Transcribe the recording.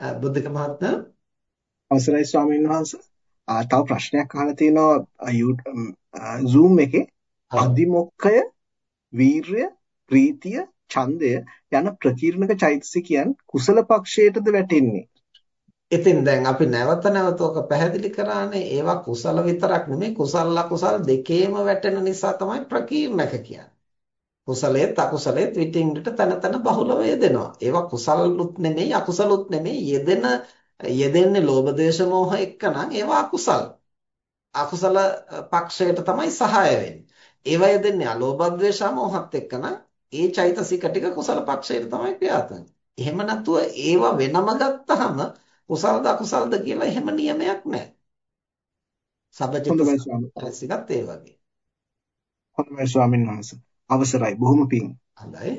බුද්ධක මහත්මයා අවසරයි ස්වාමීන් වහන්සේ. තව ප්‍රශ්නයක් අහලා තියෙනවා Zoom එකේ අදිමොක්ඛය, වීරය, ප්‍රීතිය, ඡන්දය යන ප්‍රකීර්ණක චෛතසිකයන් කුසල පක්ෂයටද වැටෙන්නේ. ඉතින් දැන් අපි නැවත නැවත ඔක පැහැදිලි කරානේ ඒවා කුසල විතරක් නෙමෙයි කුසල අකුසල දෙකේම වැටෙන නිසා තමයි ප්‍රකීර්ණක කියන්නේ. කුසලයේත් අකුසලයේත් විටින් විට තන තන බහුලව යෙදෙනවා. ඒවා කුසලුත් නෙමෙයි අකුසලුත් නෙමෙයි යෙදෙන යෙදෙන්නේ ලෝභ දේශ මොහ එක්කනම් ඒවා අකුසල. අකුසල පක්ෂයට තමයි සහාය වෙන්නේ. ඒවා යෙදෙන්නේ අලෝභ ද්වේෂ මොහත් එක්කනම් ඒ චෛතසික ටික කුසල පක්ෂයට තමයි ක්‍රියාත්මක. එහෙම නැතුව ඒවා වෙනම ගත්තහම කුසල්ද අකුසල්ද කියලා එහෙම නියමයක් නැහැ. සබ්බචිත්ත ඒ වගේ. හොඳයි ස්වාමීන් වහන්සේ. අවසරයි බොහොම පිං. හොඳයි.